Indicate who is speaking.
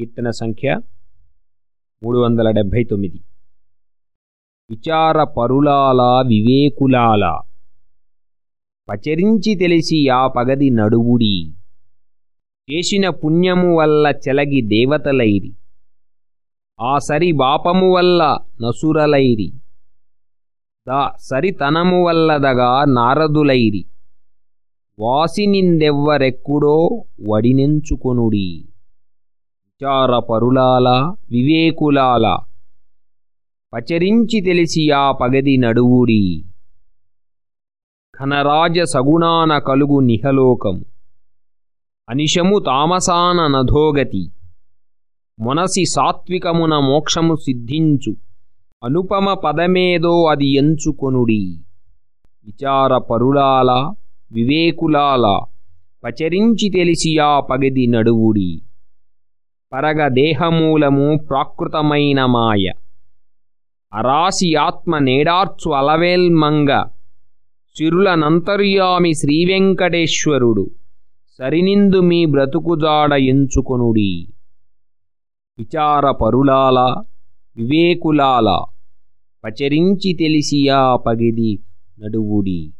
Speaker 1: కీర్తన సంఖ్య మూడు వందల డెబ్భై తొమ్మిది. విచార పరులాల వివేకులాల పచరించి తెలిసి ఆ పగది నడువుడి చేసిన పుణ్యము వల్ల చెలగి దేవతలైరి ఆ సరి బాపము వల్ల నసురలైరి దా సరితనము వల్లదగా నారదులైరి వాసినిందెవ్వరెక్కుడో వడినెంచుకొనుడి. పరులాల వివేకులాల పచరించి తెలిసియా పగది నడువుడి. ఘనరాజ సగుణాన కలుగు నిహలోకం. అనిశము తామసాన నధోగతి. మొనసి సాత్వికమున మోక్షము సిద్ధించు. అనుపమ పదమేదో అది ఎంచుకొనుడి విచార పరులాల వివేకులాల పచరించి తెలిసియా పగది నడువుడి. పరగ దేహమూలము ప్రాకృతమైన మాయ. అరాసి ఆత్మ నేడార్చు అలవేల్మంగ. చిరులనంతర్యామి శ్రీవెంకటేశ్వరుడు. సరినిందు మీ బ్రతుకుజాడ ఎంచుకొనుడి. విచారపరులాల వివేకులాల పచరించి తెలిసియా పగిది నడువుడి.